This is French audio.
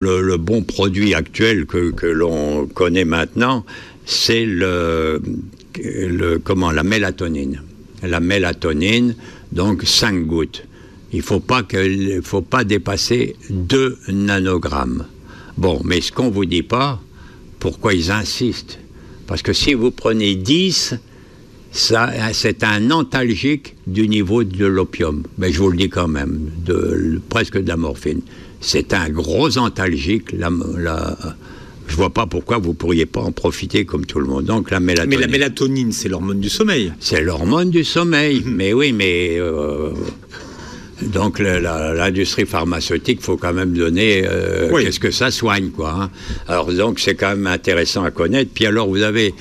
Le, bon produit actuel que, l'on connaît maintenant, c'est le, comment, la mélatonine. La mélatonine, donc 5 gouttes. Il ne faut, pas faut pas dépasser 2 nanogrammes. Bon, mais ce qu'on ne vous dit pas, pourquoi ils insistent? Parce que si vous prenez 10, c'est un antalgique du niveau de l'opium. Mais je vous le dis quand même, de, presque de la morphine c'est un gros antalgique. La, la, je vois pas pourquoi vous pourriez pas en profiter comme tout le monde. Donc la mélatonine. Mais la mélatonine, c'est l'hormone du sommeil. C'est l'hormone du sommeil. Mhm. mais oui, mais euh, donc l'industrie pharmaceutique, faut quand même donner euh, qu'est-ce que ça soigne, quoi. Hein. Alors donc c'est quand même intéressant à connaître. Puis alors vous avez